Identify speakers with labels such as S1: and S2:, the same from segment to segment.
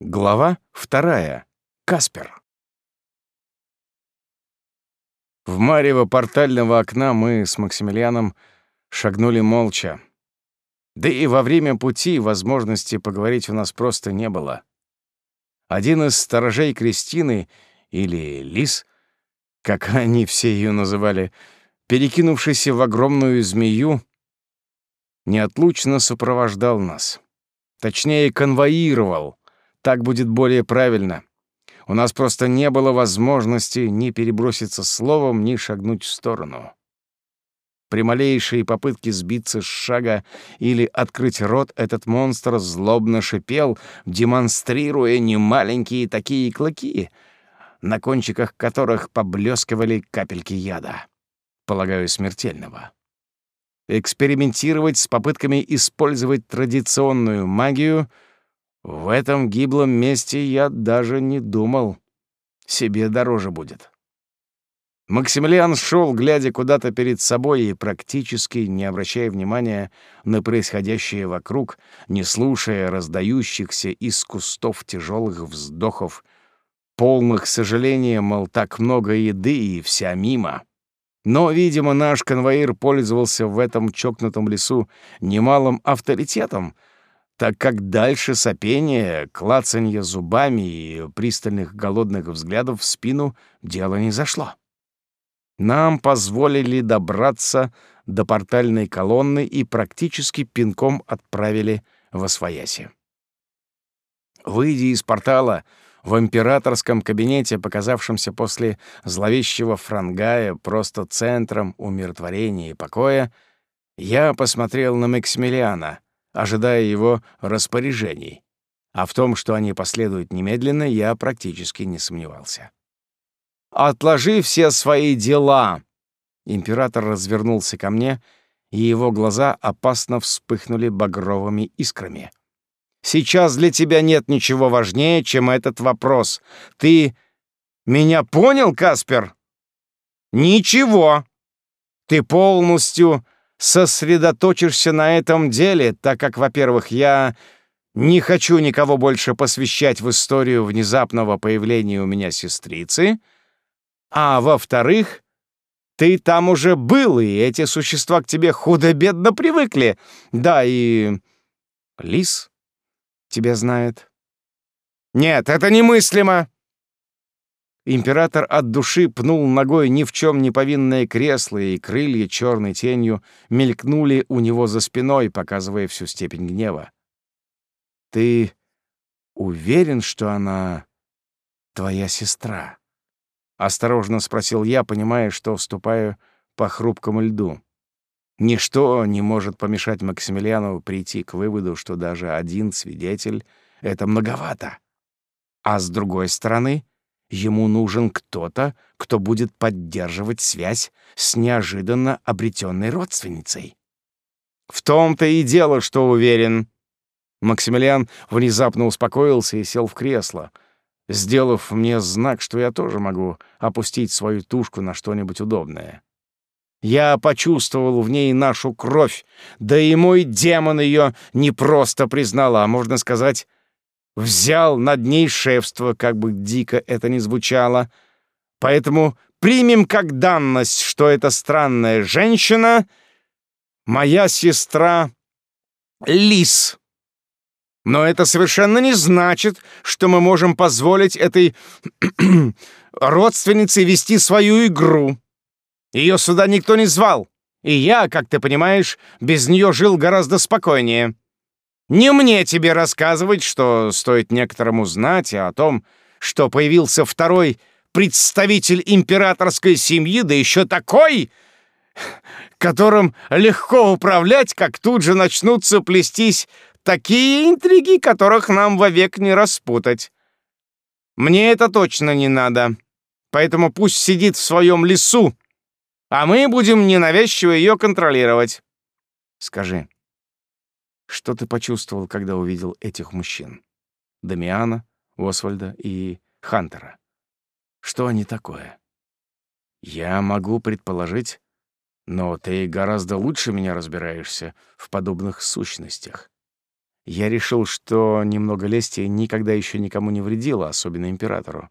S1: Глава вторая. Каспер. В марево портального окна мы с Максимилианом шагнули молча. Да и во время пути возможности поговорить у нас просто не было. Один из сторожей Кристины, или Лис, как они все ее называли, перекинувшийся в огромную змею, неотлучно сопровождал нас. Точнее, конвоировал — так будет более правильно. У нас просто не было возможности ни переброситься словом, ни шагнуть в сторону. При малейшей попытке сбиться с шага или открыть рот этот монстр злобно шипел, демонстрируя немаленькие такие клыки, на кончиках которых поблескивали капельки яда, полагаю, смертельного. Экспериментировать с попытками использовать традиционную магию — в этом гиблом месте я даже не думал. Себе дороже будет. Максимилиан шел, глядя куда-то перед собой и практически не обращая внимания на происходящее вокруг, не слушая раздающихся из кустов тяжелых вздохов, полных сожаления, мол, так много еды и вся мимо. Но, видимо, наш конвоир пользовался в этом чокнутом лесу немалым авторитетом — так как дальше сопение, клацанье зубами и пристальных голодных взглядов в спину дело не зашло. Нам позволили добраться до портальной колонны и практически пинком отправили в Освояси. Выйдя из портала, в императорском кабинете, показавшемся после зловещего франгая просто центром умиротворения и покоя, я посмотрел на Максимилиана — ожидая его распоряжений. А в том, что они последуют немедленно, я практически не сомневался. «Отложи все свои дела!» Император развернулся ко мне, и его глаза опасно вспыхнули багровыми искрами. «Сейчас для тебя нет ничего важнее, чем этот вопрос. Ты меня понял, Каспер?» «Ничего. Ты полностью сосредоточишься на этом деле, так как, во-первых, я не хочу никого больше посвящать в историю внезапного появления у меня сестрицы, а во-вторых, ты там уже был, и эти существа к тебе худо-бедно привыкли. Да, и... Лис тебя знает. Нет, это немыслимо. Император от души пнул ногой ни в чем не повинное кресло, и крылья черной тенью мелькнули у него за спиной, показывая всю степень гнева. «Ты уверен, что она твоя сестра?» — осторожно спросил я, понимая, что вступаю по хрупкому льду. Ничто не может помешать Максимилиану прийти к выводу, что даже один свидетель — это многовато. А с другой стороны — Ему нужен кто-то, кто будет поддерживать связь с неожиданно обретенной родственницей. В том-то и дело, что уверен. Максимилиан внезапно успокоился и сел в кресло, сделав мне знак, что я тоже могу опустить свою тушку на что-нибудь удобное. Я почувствовал в ней нашу кровь, да и мой демон ее не просто признал, а, можно сказать, взял над ней шефство, как бы дико это ни звучало. Поэтому примем как данность, что эта странная женщина — моя сестра Лис. Но это совершенно не значит, что мы можем позволить этой родственнице вести свою игру. Ее сюда никто не звал, и я, как ты понимаешь, без нее жил гораздо спокойнее. Не мне тебе рассказывать, что стоит некоторому знать о том, что появился второй представитель императорской семьи, да еще такой, которым легко управлять, как тут же начнутся плестись такие интриги, которых нам вовек не распутать. Мне это точно не надо, поэтому пусть сидит в своем лесу, а мы будем ненавязчиво ее контролировать. Скажи, что ты почувствовал, когда увидел этих мужчин? Дамиана, Освальда и Хантера. Что они такое? Я могу предположить, но ты гораздо лучше меня разбираешься в подобных сущностях. Я решил, что немного лести никогда еще никому не вредило, особенно императору.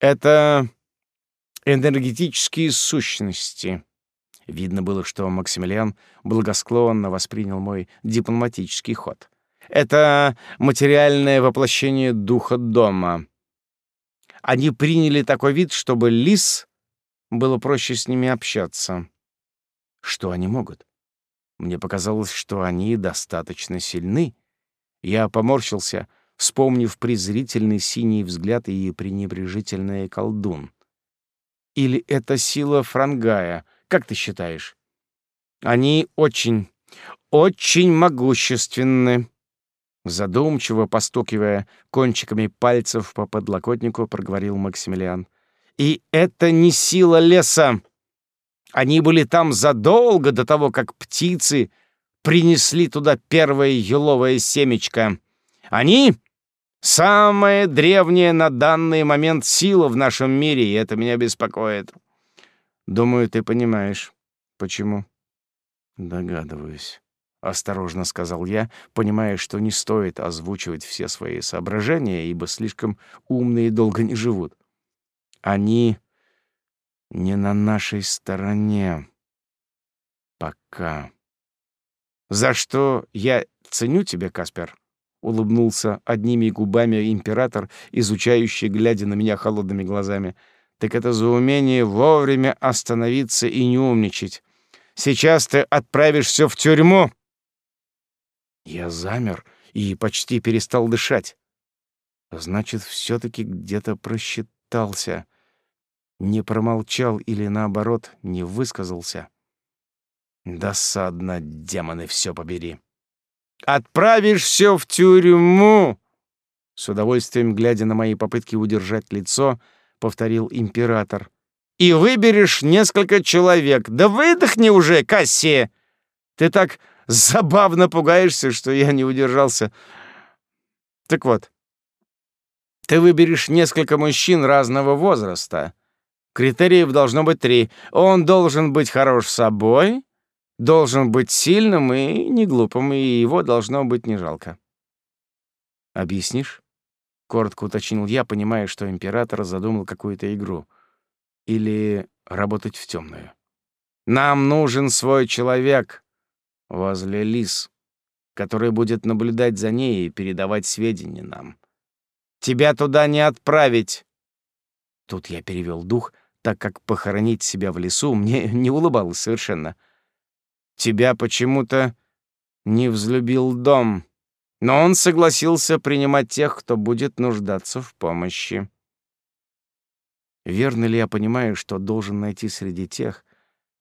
S1: Это энергетические сущности. Видно было, что Максимилиан благосклонно воспринял мой дипломатический ход. Это материальное воплощение духа дома. Они приняли такой вид, чтобы лис было проще с ними общаться. Что они могут? Мне показалось, что они достаточно сильны. Я поморщился, вспомнив презрительный синий взгляд и пренебрежительный колдун. Или это сила Франгая, как ты считаешь? Они очень, очень могущественны. Задумчиво постукивая кончиками пальцев по подлокотнику, проговорил Максимилиан. И это не сила леса. Они были там задолго до того, как птицы принесли туда первое еловое семечко. Они — самая древняя на данный момент сила в нашем мире, и это меня беспокоит. Думаю, ты понимаешь, почему. Догадываюсь. Осторожно сказал я, понимая, что не стоит озвучивать все свои соображения, ибо слишком умные долго не живут. Они не на нашей стороне. Пока. За что я ценю тебя, Каспер, улыбнулся одними губами император, изучающий, глядя на меня холодными глазами. Так это за умение вовремя остановиться и не умничать. Сейчас ты отправишься в тюрьму. Я замер и почти перестал дышать. Значит, все таки где-то просчитался не промолчал или, наоборот, не высказался. Досадно, демоны, все побери. «Отправишь все в тюрьму!» С удовольствием, глядя на мои попытки удержать лицо, повторил император. «И выберешь несколько человек. Да выдохни уже, Кассия! Ты так забавно пугаешься, что я не удержался. Так вот, ты выберешь несколько мужчин разного возраста, Критериев должно быть три. Он должен быть хорош собой, должен быть сильным и не глупым, и его должно быть не жалко. «Объяснишь?» — коротко уточнил я, понимая, что император задумал какую-то игру. Или работать в темную. «Нам нужен свой человек возле лис, который будет наблюдать за ней и передавать сведения нам. Тебя туда не отправить!» Тут я перевел дух так как похоронить себя в лесу мне не улыбалось совершенно. Тебя почему-то не взлюбил дом, но он согласился принимать тех, кто будет нуждаться в помощи. Верно ли я понимаю, что должен найти среди тех,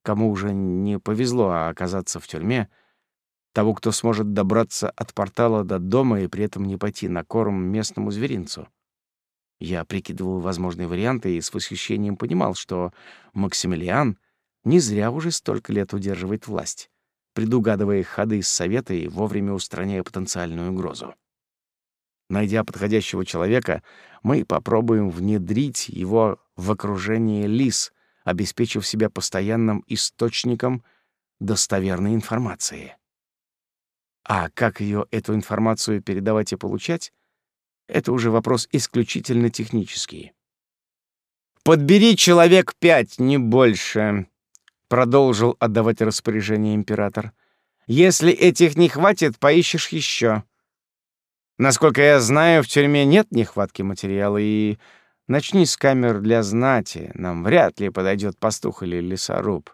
S1: кому уже не повезло а оказаться в тюрьме, того, кто сможет добраться от портала до дома и при этом не пойти на корм местному зверинцу? Я прикидывал возможные варианты и с восхищением понимал, что Максимилиан не зря уже столько лет удерживает власть, предугадывая ходы из совета и вовремя устраняя потенциальную угрозу. Найдя подходящего человека, мы попробуем внедрить его в окружение лис, обеспечив себя постоянным источником достоверной информации. А как ее эту информацию передавать и получать, это уже вопрос исключительно технический. «Подбери человек пять, не больше», — продолжил отдавать распоряжение император. «Если этих не хватит, поищешь еще. Насколько я знаю, в тюрьме нет нехватки материала, и начни с камер для знати. Нам вряд ли подойдет пастух или лесоруб.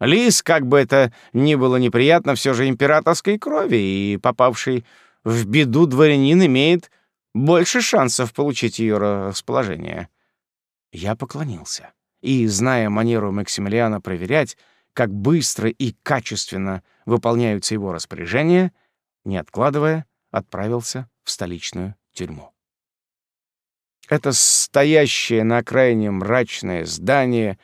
S1: Лис, как бы это ни было неприятно, все же императорской крови, и попавший в беду дворянин имеет больше шансов получить ее расположение. Я поклонился и, зная манеру Максимилиана проверять, как быстро и качественно выполняются его распоряжения, не откладывая, отправился в столичную тюрьму. Это стоящее на окраине мрачное здание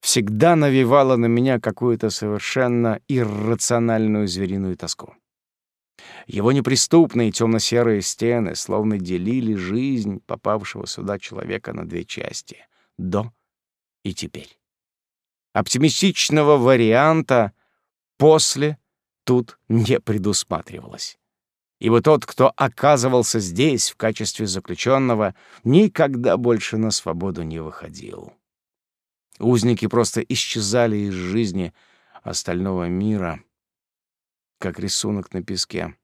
S1: всегда навевало на меня какую-то совершенно иррациональную звериную тоску. Его неприступные темно-серые стены словно делили жизнь попавшего сюда человека на две части — до и теперь. Оптимистичного варианта «после» тут не предусматривалось. ибо тот, кто оказывался здесь в качестве заключенного, никогда больше на свободу не выходил. Узники просто исчезали из жизни остального мира, как рисунок на песке,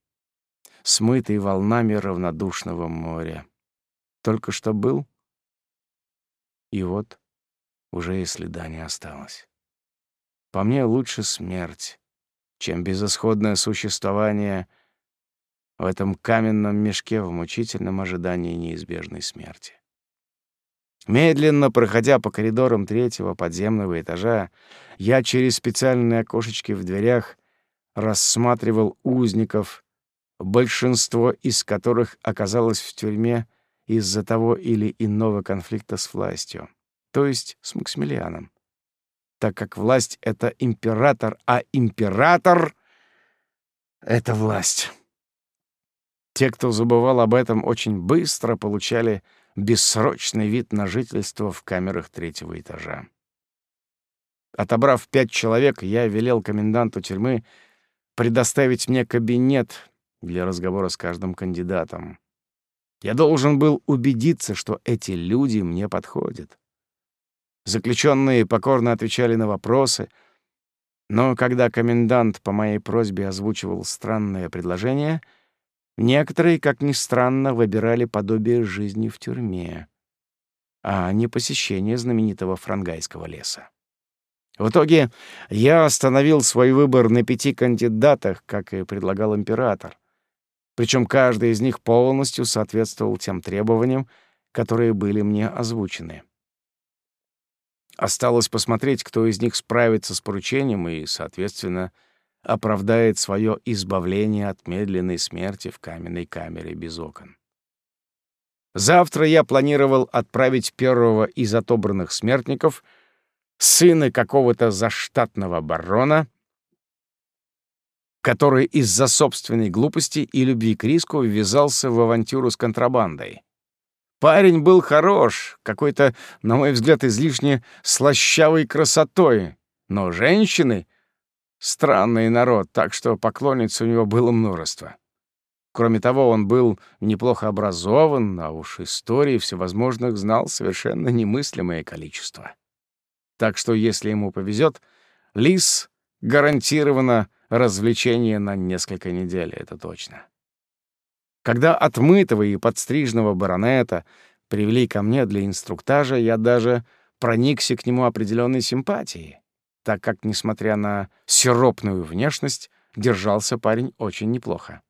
S1: смытый волнами равнодушного моря. Только что был, и вот уже и следа не осталось. По мне лучше смерть, чем безысходное существование в этом каменном мешке в мучительном ожидании неизбежной смерти. Медленно проходя по коридорам третьего подземного этажа, я через специальные окошечки в дверях рассматривал узников, большинство из которых оказалось в тюрьме из-за того или иного конфликта с властью, то есть с Максимилианом. Так как власть — это император, а император — это власть. Те, кто забывал об этом, очень быстро получали бессрочный вид на жительство в камерах третьего этажа. Отобрав пять человек, я велел коменданту тюрьмы предоставить мне кабинет для разговора с каждым кандидатом. Я должен был убедиться, что эти люди мне подходят. Заключенные покорно отвечали на вопросы, но когда комендант по моей просьбе озвучивал странное предложение — Некоторые, как ни странно, выбирали подобие жизни в тюрьме, а не посещение знаменитого франгайского леса. В итоге я остановил свой выбор на пяти кандидатах, как и предлагал император. Причем каждый из них полностью соответствовал тем требованиям, которые были мне озвучены. Осталось посмотреть, кто из них справится с поручением и, соответственно, оправдает свое избавление от медленной смерти в каменной камере без окон. Завтра я планировал отправить первого из отобранных смертников, сына какого-то заштатного барона, который из-за собственной глупости и любви к риску ввязался в авантюру с контрабандой. Парень был хорош, какой-то, на мой взгляд, излишне слащавой красотой, но женщины Странный народ, так что поклонниц у него было множество. Кроме того, он был неплохо образован, а уж истории всевозможных знал совершенно немыслимое количество. Так что, если ему повезет, Лис гарантированно развлечение на несколько недель, это точно. Когда отмытого и подстриженного баронета привели ко мне для инструктажа, я даже проникся к нему определенной симпатией так как, несмотря на сиропную внешность, держался парень очень неплохо.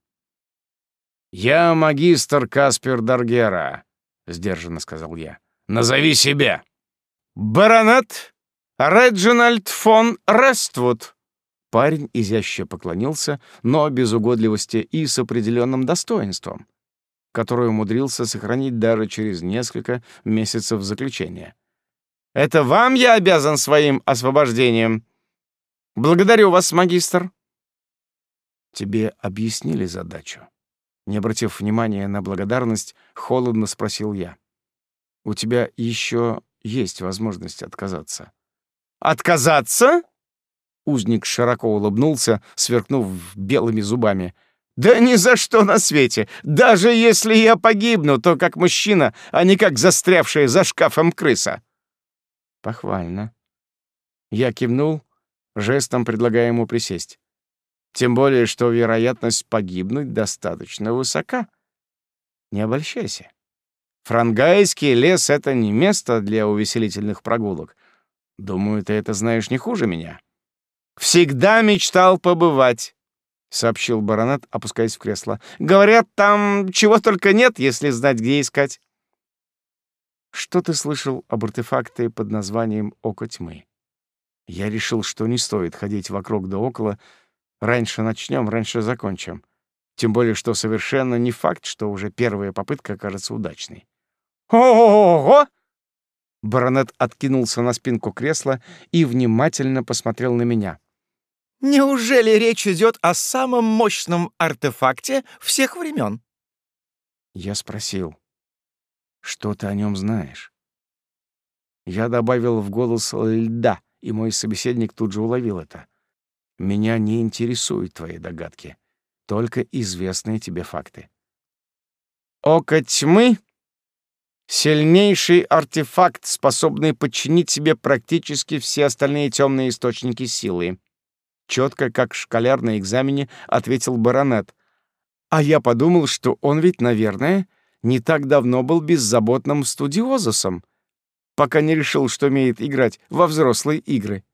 S1: «Я магистр Каспер Даргера», — сдержанно сказал я. «Назови себя». «Баронет Реджинальд фон Рествуд». Парень изяще поклонился, но без угодливости и с определенным достоинством, которое умудрился сохранить даже через несколько месяцев заключения. Это вам я обязан своим освобождением. Благодарю вас, магистр. Тебе объяснили задачу? Не обратив внимания на благодарность, холодно спросил я. У тебя еще есть возможность отказаться. Отказаться? Узник широко улыбнулся, сверкнув белыми зубами. «Да ни за что на свете! Даже если я погибну, то как мужчина, а не как застрявшая за шкафом крыса!» Похвально. Я кивнул, жестом предлагая ему присесть. Тем более, что вероятность погибнуть достаточно высока. Не обольщайся. Франгайский лес — это не место для увеселительных прогулок. Думаю, ты это знаешь не хуже меня. Всегда мечтал побывать, — сообщил баронет, опускаясь в кресло. Говорят, там чего только нет, если знать, где искать. Что ты слышал об артефакте под названием «Око тьмы»? Я решил, что не стоит ходить вокруг да около. Раньше начнем, раньше закончим. Тем более, что совершенно не факт, что уже первая попытка окажется удачной. «Ого!» Баронет откинулся на спинку кресла и внимательно посмотрел на меня. «Неужели речь идет о самом мощном артефакте всех времен?» Я спросил. Что ты о нем знаешь? Я добавил в голос льда, и мой собеседник тут же уловил это. Меня не интересуют твои догадки. только известные тебе факты. Око тьмы — сильнейший артефакт, способный подчинить себе практически все остальные темные источники силы. Четко, как школяр на экзамене, ответил баронет. А я подумал, что он ведь, наверное, не так давно был беззаботным студиозусом, пока не решил, что умеет играть во взрослые игры.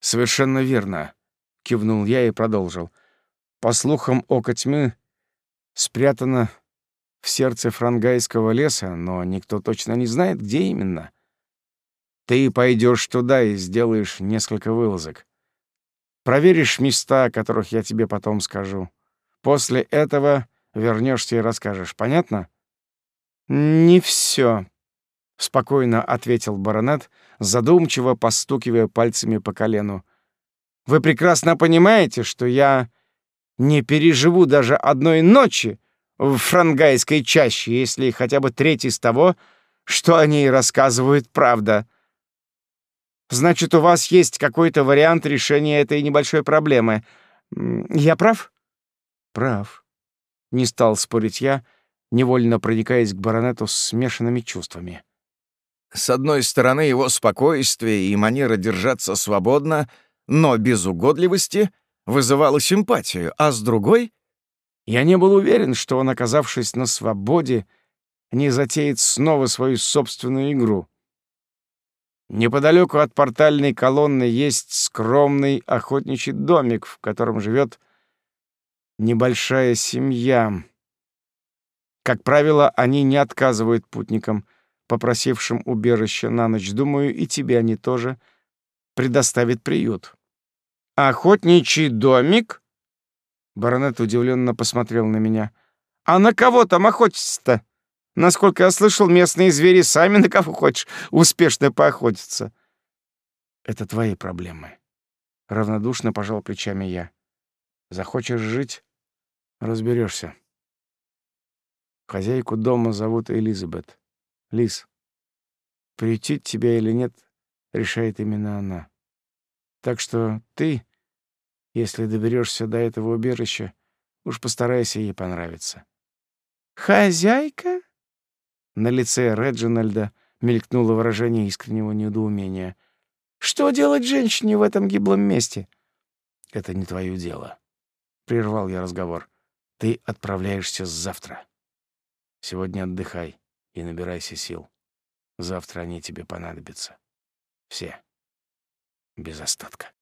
S1: «Совершенно верно», — кивнул я и продолжил. «По слухам, око тьмы спрятано в сердце франгайского леса, но никто точно не знает, где именно. Ты пойдешь туда и сделаешь несколько вылазок. Проверишь места, о которых я тебе потом скажу. После этого вернешься и расскажешь. Понятно? Не все, спокойно ответил баронет, задумчиво постукивая пальцами по колену. Вы прекрасно понимаете, что я не переживу даже одной ночи в франгайской чаще, если хотя бы треть из того, что о ней рассказывают, правда. Значит, у вас есть какой-то вариант решения этой небольшой проблемы. Я прав? Прав. Не стал спорить я, невольно проникаясь к баронету с смешанными чувствами.
S2: С одной стороны, его спокойствие и манера держаться свободно, но без угодливости, вызывало симпатию, а с другой
S1: я не был уверен, что он, оказавшись на свободе, не затеет снова свою собственную игру. Неподалеку от портальной колонны есть скромный охотничий домик, в котором живет небольшая семья. Как правило, они не отказывают путникам, попросившим убежище на ночь. Думаю, и тебе они тоже предоставят приют. «Охотничий домик?» Баронет удивленно посмотрел на меня. «А на кого там охотиться-то? Насколько я слышал, местные звери сами на кого хочешь успешно поохотятся». «Это твои проблемы». Равнодушно пожал плечами я. «Захочешь жить — разберешься. Хозяйку дома зовут Элизабет. Лиз, приютить тебя или нет, решает именно она. Так что ты если доберешься до этого убежища, уж постарайся ей понравиться. «Хозяйка?» На лице Реджинальда мелькнуло выражение искреннего недоумения. «Что делать женщине в этом гиблом месте?» «Это не твое дело», — прервал я разговор. «Ты отправляешься завтра. Сегодня отдыхай и набирайся сил. Завтра они тебе понадобятся. Все. Без остатка».